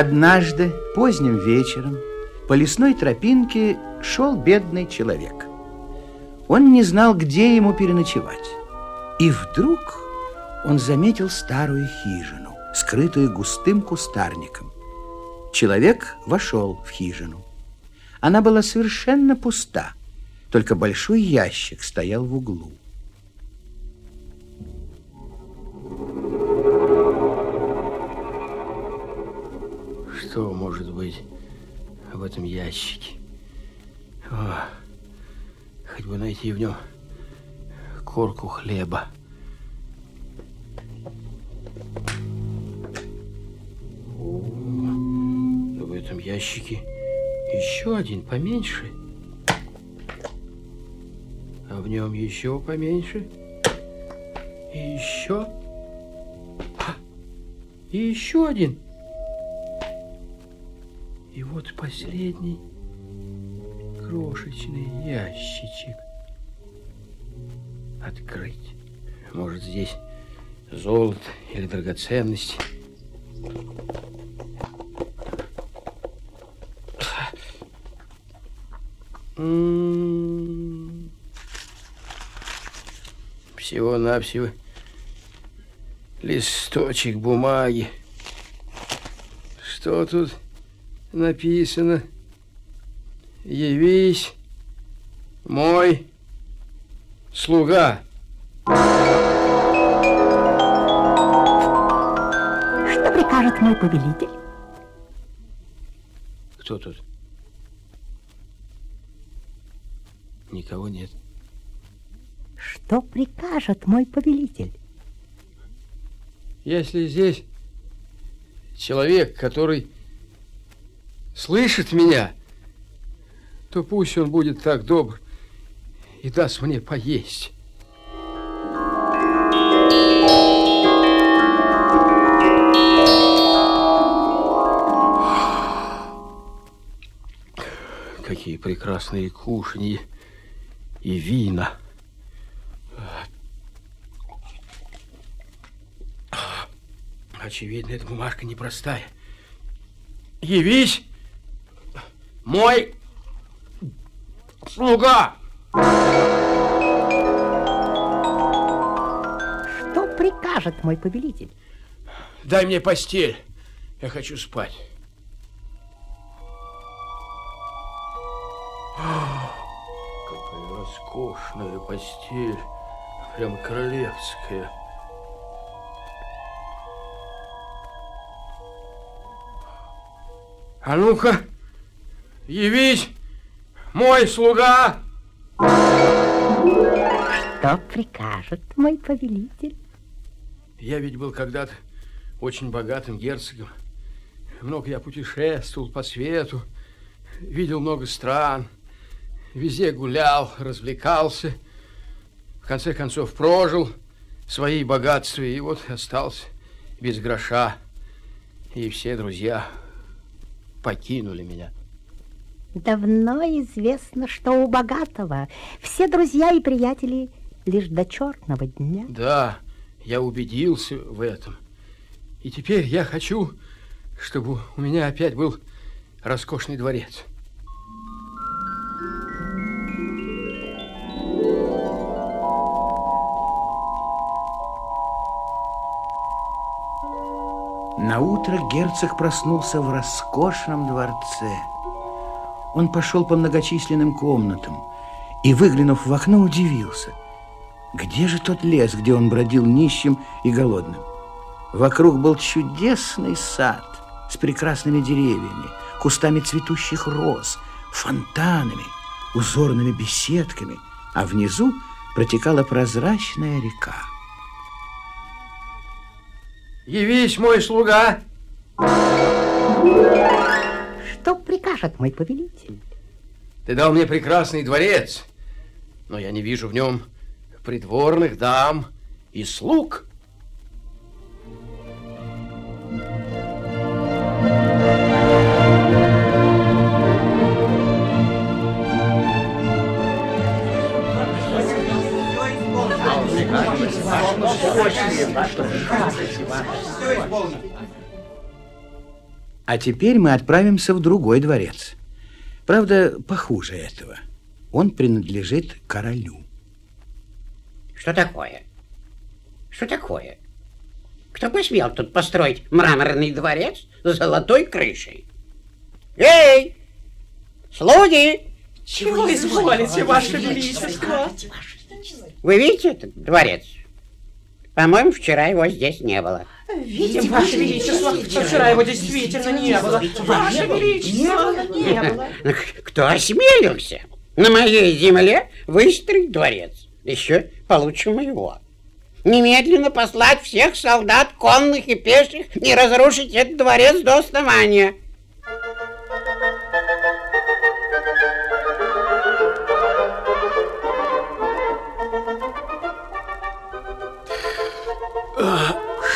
Однажды, поздним вечером, по лесной тропинке шел бедный человек. Он не знал, где ему переночевать. И вдруг он заметил старую хижину, скрытую густым кустарником. Человек вошел в хижину. Она была совершенно пуста, только большой ящик стоял в углу. Что может быть в этом ящике? О, хоть бы найти в нем корку хлеба. О, в этом ящике еще один поменьше. А в нем еще поменьше. И еще. И еще один. И вот последний крошечный ящичек. Открыть. Может, здесь золото или драгоценности. Всего-навсего листочек бумаги. Что тут написано? Явись, мой слуга. Что прикажет мой повелитель? Кто тут? Никого нет. Что прикажет мой повелитель? Если здесь человек, который слышит меня, то пусть он будет так добр и даст мне поесть. Какие прекрасные кушанья и вина. Очевидно, эта бумажка непростая. Явись, мой слуга! Что прикажет мой повелитель? Дай мне постель. Я хочу спать. Какая роскошная постель. Прямо королевская. А ну-ка, явись, мой слуга! Что прикажет мой повелитель? Я ведь был когда-то очень богатым герцогом. Много я путешествовал по свету, видел много стран, везде гулял, развлекался. В конце концов прожил свои богатства и вот остался без гроша. И все друзья покинули меня. Давно известно, что у богатого все друзья и приятели лишь до черного дня. Да, я убедился в этом. И теперь я хочу, чтобы у меня опять был роскошный дворец. На утро герцог проснулся в роскошном дворце. Он пошел по многочисленным комнатам и, выглянув в окно, удивился. Где же тот лес, где он бродил нищим и голодным? Вокруг был чудесный сад с прекрасными деревьями, кустами цветущих роз, фонтанами, узорными беседками, а внизу протекала прозрачная река. Явись, мой слуга! Что прикажет мой повелитель? Ты дал мне прекрасный дворец, но я не вижу в нем придворных дам и слуг. А теперь мы отправимся в другой дворец. Правда, похуже этого. Он принадлежит королю. Что такое? Что такое? Кто посмел тут построить мраморный дворец с золотой крышей? Эй, слуги! Чего изволите, Ваше Величество? Вы видите этот дворец? По-моему, вчера его здесь не было. Видим, Ваше Величество, что вчера его действительно не было. Ваше Величество, не было. Кто осмелился на моей земле выстроить дворец? Еще получше моего. Немедленно послать всех солдат, конных и пеших, и разрушить этот дворец до основания.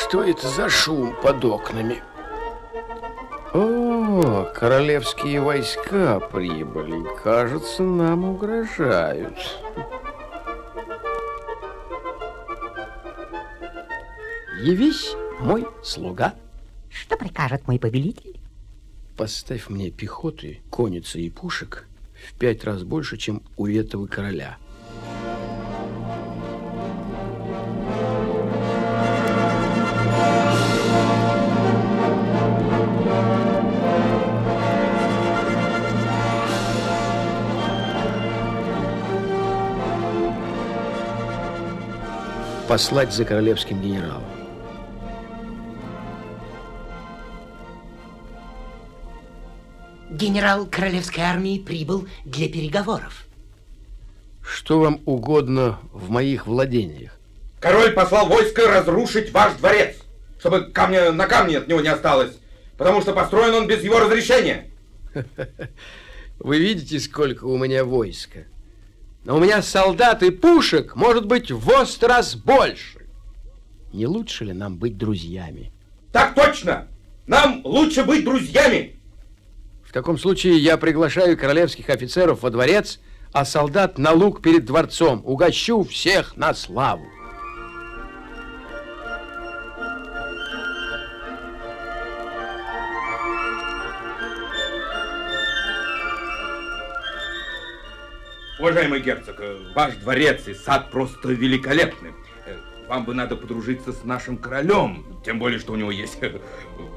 Что это за шум под окнами? О, королевские войска прибыли. Кажется, нам угрожают. Явись, мой слуга. Что прикажет мой повелитель? Поставь мне пехоты, конницы и пушек в пять раз больше, чем у этого короля. Послать за королевским генералом. Генерал королевской армии прибыл для переговоров. Что вам угодно в моих владениях? Король послал войско разрушить ваш дворец, чтобы камня на камне от него не осталось, потому что построен он без его разрешения. Вы видите, сколько у меня войска? Но у меня солдат и пушек может быть в раз больше. Не лучше ли нам быть друзьями? Так точно! Нам лучше быть друзьями! В таком случае я приглашаю королевских офицеров во дворец, а солдат на луг перед дворцом. Угощу всех на славу. Уважаемый герцог, э, ваш дворец и сад просто великолепны. Э, Вам бы надо подружиться с нашим королем, тем более, что у него есть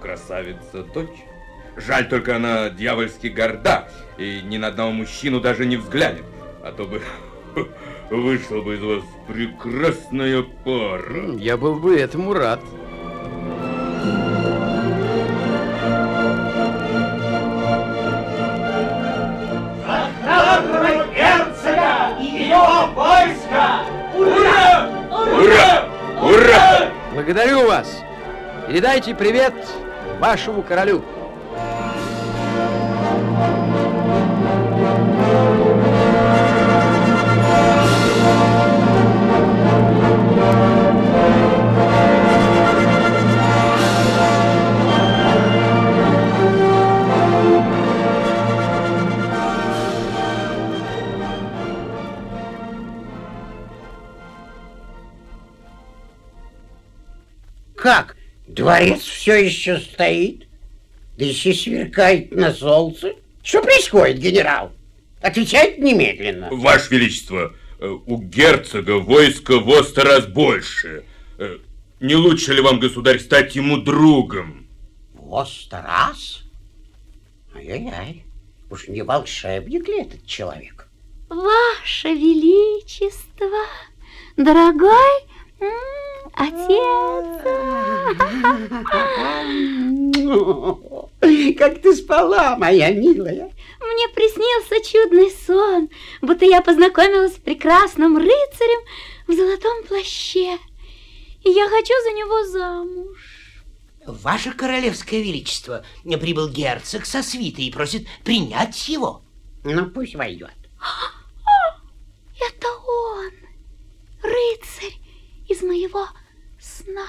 красавица-дочь. Жаль только она дьявольски горда и ни на одного мужчину даже не взглянет. А то бы вышла бы из вас прекрасная пара. Я был бы этому рад. Ура! Ура! Благодарю вас. Передайте привет вашему королю. Дворец все еще стоит? Да еще сверкает на солнце? Что происходит, генерал? Отвечать немедленно. Ваше Величество, э, у герцога войска в сто раз больше. Э, Не лучше ли вам, государь, стать ему другом? Вот раз? Ай-яй-яй. Уж не волшебник ли этот человек? Ваше Величество, дорогой м, отец. Как ты спала, моя милая? Мне приснился чудный сон, будто я познакомилась с прекрасным рыцарем в золотом плаще. И я хочу за него замуж. Ваше королевское величество, прибыл герцог со свитой и просит принять его. Ну, пусть войдет. Это он, рыцарь из моего сна.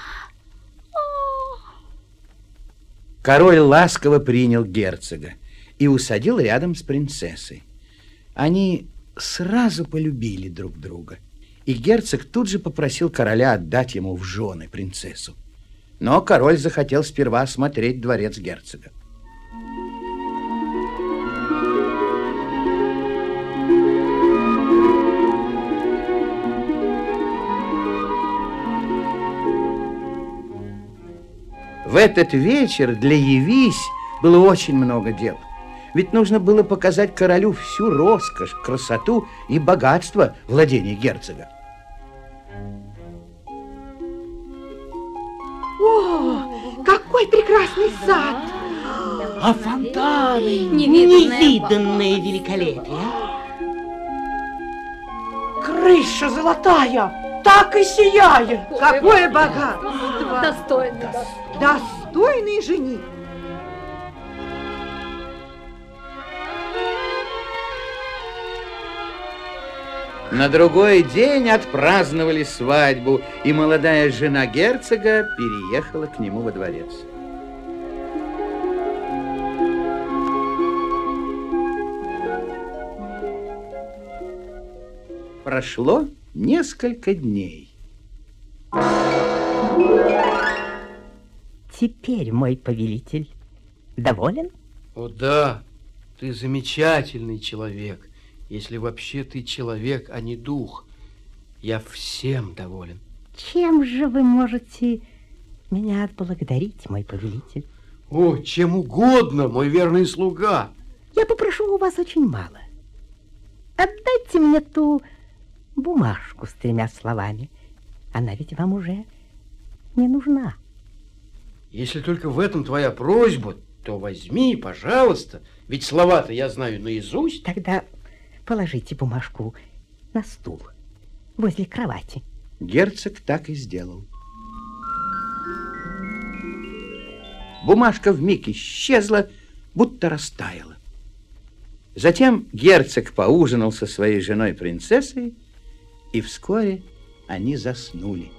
О! Король ласково принял герцога и усадил рядом с принцессой. Они сразу полюбили друг друга, и герцог тут же попросил короля отдать ему в жены принцессу. Но король захотел сперва осмотреть дворец герцога. В этот вечер для Явись было очень много дел. Ведь нужно было показать королю всю роскошь, красоту и богатство владений герцога. О, какой прекрасный сад! А фонтаны? Невиданное. Невиданное великолепие. Крыша золотая, так и сияет! Какое богатство! Достойно. Достойный жених! На другой день отпраздновали свадьбу, и молодая жена герцога переехала к нему во дворец. Прошло несколько дней. Теперь, мой повелитель, доволен? О да, ты замечательный человек, если вообще ты человек, а не дух. Я всем доволен. Чем же вы можете меня отблагодарить, мой повелитель? О, чем угодно, мой верный слуга. Я попрошу у вас очень мало. Отдайте мне ту бумажку с тремя словами. Она ведь вам уже не нужна. Если только в этом твоя просьба, то возьми, пожалуйста. Ведь слова-то я знаю наизусть. Тогда положите бумажку на стул возле кровати. Герцог так и сделал. Бумажка вмиг исчезла, будто растаяла. Затем герцог поужинал со своей женой-принцессой, и вскоре они заснули.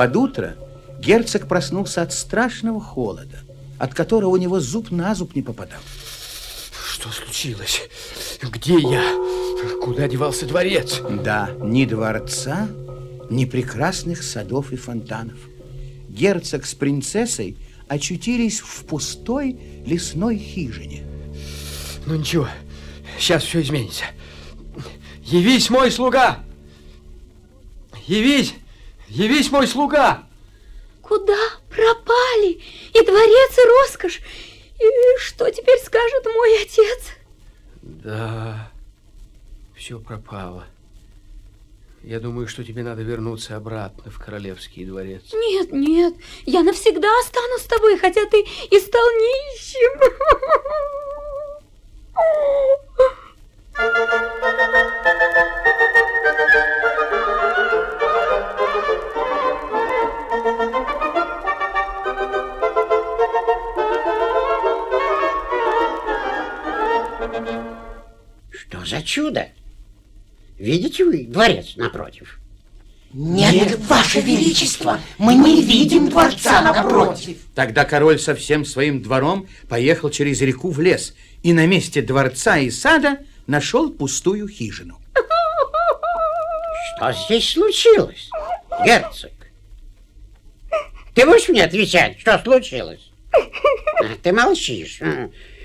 Под утро герцог проснулся от страшного холода, от которого у него зуб на зуб не попадал. Что случилось? Где я? Куда девался дворец? Да, ни дворца, ни прекрасных садов и фонтанов. Герцог с принцессой очутились в пустой лесной хижине. Ну ничего, сейчас все изменится. Явись, мой слуга! Явись! Явись, мой слуга! Куда пропали и дворец, и роскошь? И что теперь скажет мой отец? Да, все пропало. Я думаю, что тебе надо вернуться обратно в королевский дворец. Нет, нет, я навсегда останусь с тобой, хотя ты и стал нищим. за чудо? Видите вы дворец напротив? Нет, Ваше Величество, мы не видим дворца напротив. Тогда король со всем своим двором поехал через реку в лес и на месте дворца и сада нашел пустую хижину. Что здесь случилось, герцог? Ты будешь мне отвечать, что случилось? А, ты молчишь.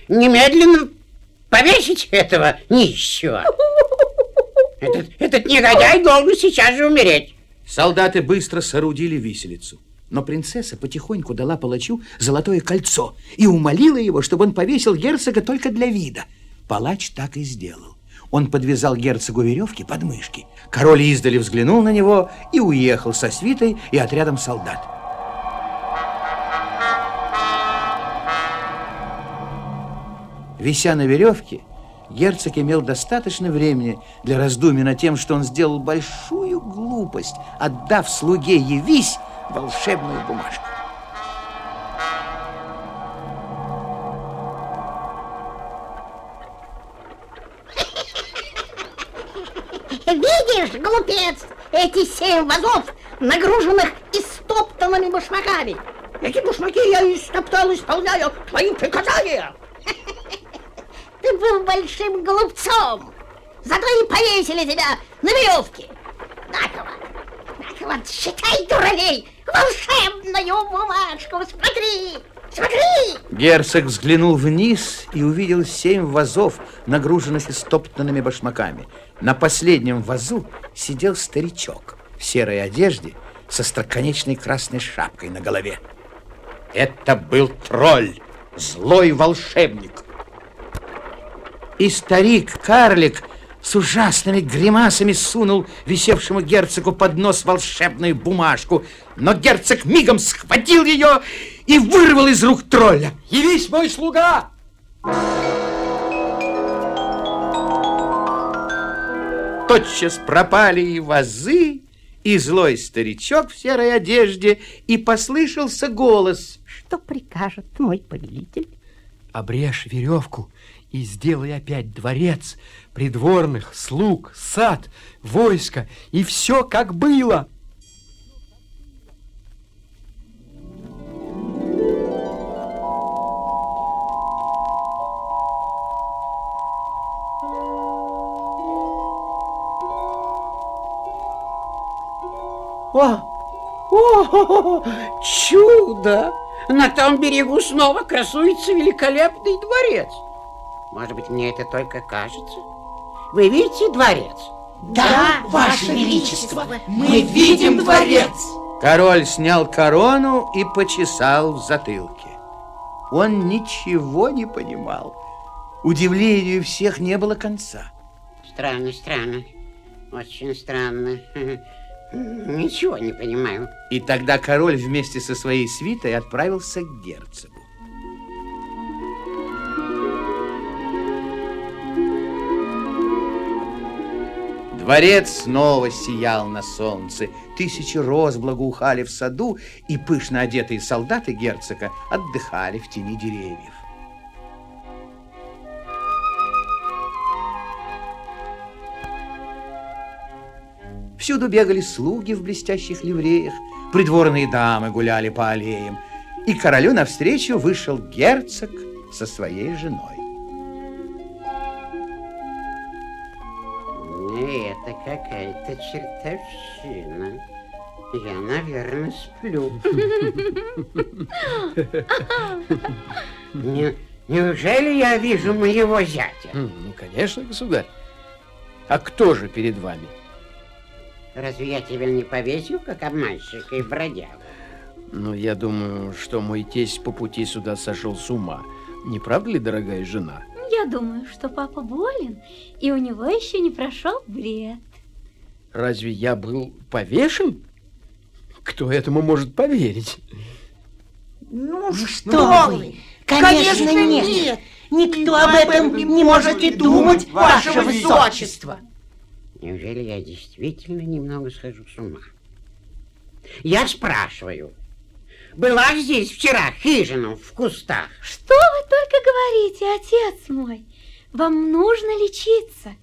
Немедленно повесить этого нищего. Этот, этот негодяй должен сейчас же умереть. Солдаты быстро соорудили виселицу. Но принцесса потихоньку дала палачу золотое кольцо и умолила его, чтобы он повесил герцога только для вида. Палач так и сделал. Он подвязал герцогу веревки под мышки. Король издали взглянул на него и уехал со свитой и отрядом солдат. Вися на веревке, герцог имел достаточно времени для раздумий над тем, что он сделал большую глупость, отдав слуге «Явись» волшебную бумажку. Видишь, глупец, эти семь вазов, нагруженных истоптанными башмаками. Эти башмаки я истоптал, исполняю твои приказания. Был большим голубцом, зато и повесили тебя на веревке. На-ка вот, считай, дуралей, волшебную бумажку, смотри, смотри. Герцог взглянул вниз и увидел семь вазов, нагруженных истоптанными башмаками. На последнем вазу сидел старичок в серой одежде со строконечной красной шапкой на голове. Это был тролль, злой волшебник. И старик-карлик с ужасными гримасами сунул висевшему герцогу под нос волшебную бумажку. Но герцог мигом схватил ее и вырвал из рук тролля. Явись, мой слуга! Тотчас пропали и вазы, и злой старичок в серой одежде, и послышался голос. Что прикажет мой повелитель? Обрежь веревку и сделай опять дворец, придворных, слуг, сад, войско и все, как было. О, о, чудо! На том берегу снова красуется великолепный дворец. Может быть, мне это только кажется? Вы видите дворец? Да, Ваше Величество, мы видим дворец. Король снял корону и почесал в затылке. Он ничего не понимал. Удивлению всех не было конца. Странно, странно. Очень странно. Ничего не понимаю. И тогда король вместе со своей свитой отправился к герцогу. Дворец снова сиял на солнце. Тысячи роз благоухали в саду, и пышно одетые солдаты герцога отдыхали в тени деревьев. Всюду бегали слуги в блестящих ливреях, придворные дамы гуляли по аллеям, и королю навстречу вышел герцог со своей женой. Какая-то чертовщина. Я, наверное, сплю. Не- неужели я вижу моего зятя? Хм, Ну, конечно, государь. А кто же перед вами? Разве я тебя не повесил, как обманщика и бродягу? Ну, я думаю, что мой тесть по пути сюда сошел с ума. Не правда ли, дорогая жена? Я думаю, что папа болен, и у него еще не прошел бред. Разве я был повешен? Кто этому может поверить? Ну что вы? Конечно, нет. Никто об этом не может и думать, Ваше Высочество. Неужели я действительно немного схожу с ума? Я спрашиваю, была здесь вчера хижина в кустах? Что вы только говорите, отец мой? Вам нужно лечиться.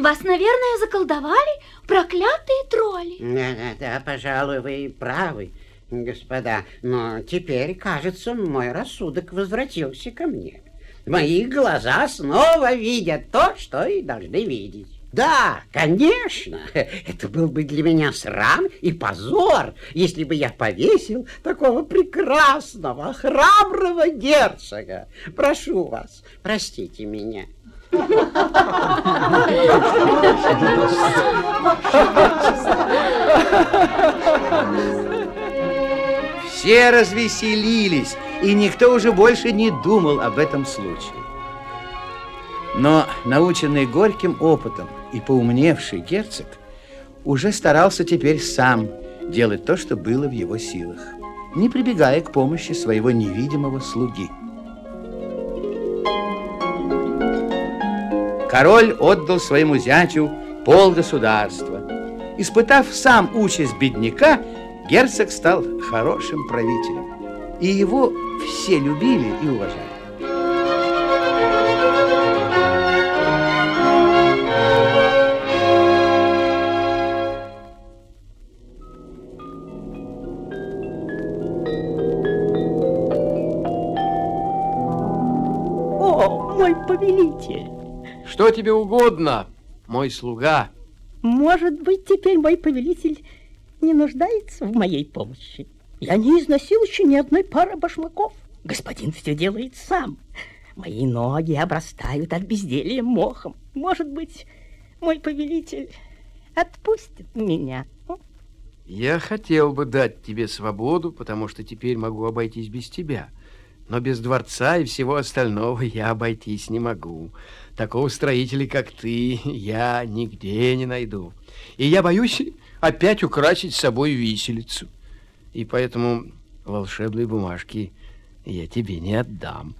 Вас, наверное, заколдовали проклятые тролли. Да-да-да, пожалуй, вы правы, господа. Но теперь, кажется, мой рассудок возвратился ко мне. Мои глаза снова видят то, что и должны видеть. Да, конечно, это был бы для меня срам и позор, если бы я повесил такого прекрасного, храброго герцога. Прошу вас, простите меня. Все развеселились, и никто уже больше не думал об этом случае. Но наученный горьким опытом и поумневший герцог уже старался теперь сам делать то, что было в его силах, не прибегая к помощи своего невидимого слуги. Король отдал своему зятю пол государства. Испытав сам участь бедняка, герцог стал хорошим правителем. И его все любили и уважали. О, мой повелитель! Что тебе угодно, мой слуга? Может быть, теперь мой повелитель не нуждается в моей помощи. Я не износил еще ни одной пары башмаков. Господин все делает сам. Мои ноги обрастают от безделья мохом. Может быть, мой повелитель отпустит меня. Я хотел бы дать тебе свободу, потому что теперь могу обойтись без тебя. Но без дворца и всего остального я обойтись не могу. Такого строителя, как ты, я нигде не найду. И я боюсь опять украсить собой виселицу. И поэтому волшебные бумажки я тебе не отдам.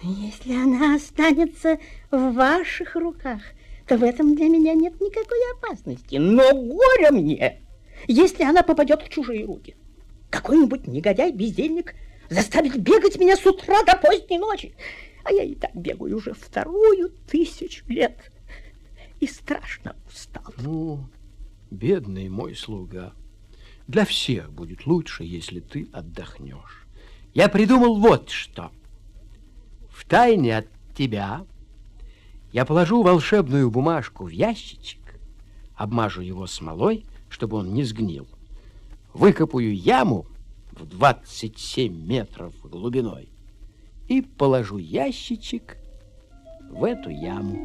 Если она останется в ваших руках, то в этом для меня нет никакой опасности. Но горе мне, если она попадет в чужие руки. Какой-нибудь негодяй-бездельник заставит бегать меня с утра до поздней ночи. А я и так бегаю уже вторую тысячу лет. И страшно устал. Ну, бедный мой слуга, для всех будет лучше, если ты отдохнешь. Я придумал вот что. В тайне от тебя я положу волшебную бумажку в ящичек, обмажу его смолой, чтобы он не сгнил. Выкопаю яму в 27 метров глубиной и положу ящичек в эту яму.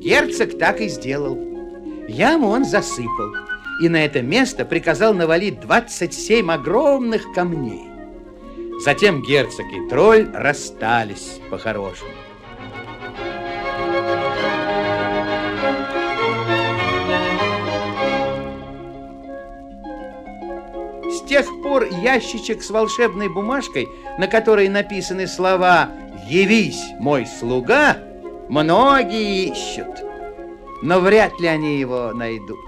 Герцог так и сделал. Яму он засыпал, и на это место приказал навалить 27 огромных камней. Затем герцог и тролль расстались по-хорошему. С тех пор ящичек с волшебной бумажкой, на которой написаны слова «Явись, мой слуга», многие ищут, но вряд ли они его найдут.